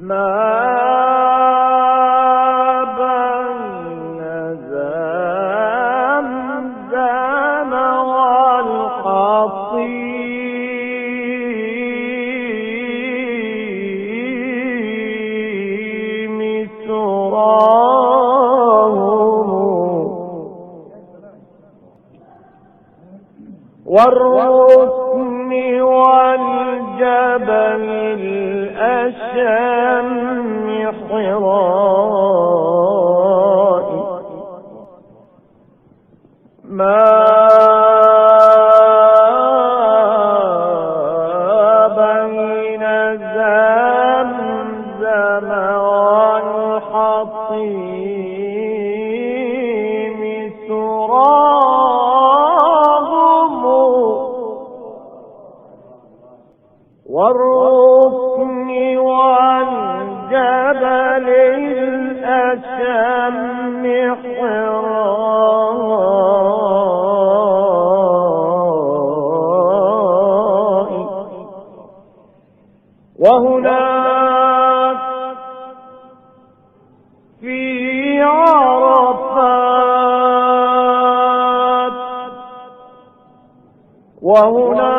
ما والركن والجبل الأشم حراء. ما بين زمزم وهناك في عرفات وهناك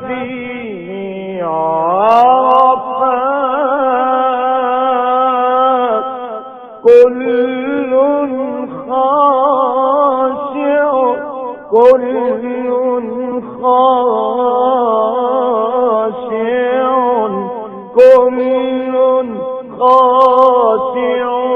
في عرفات خاشع كل خاشع.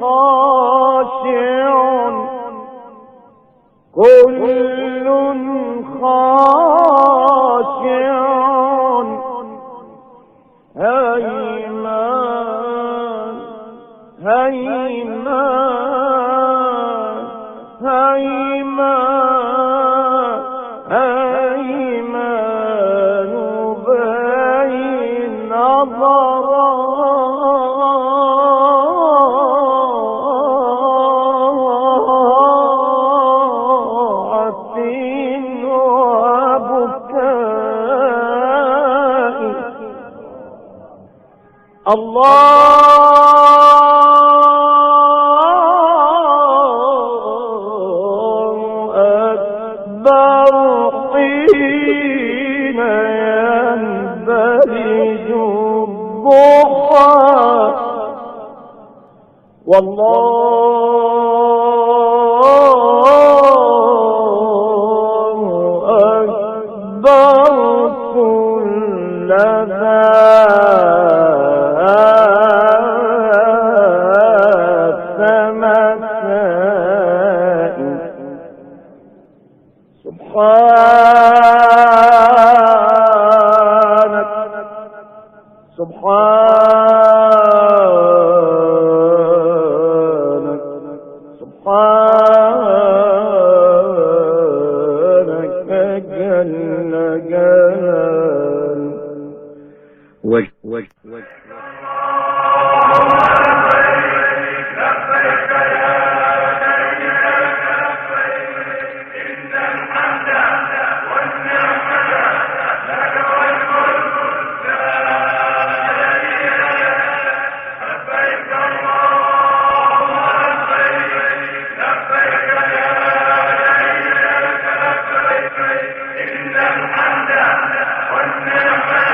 خاشع كل خاشع هيمان هيمان الله أكبر حين ينبلج الضحى. والله سبحانك. سبحانك. سبحانك. جل جلال والنعمة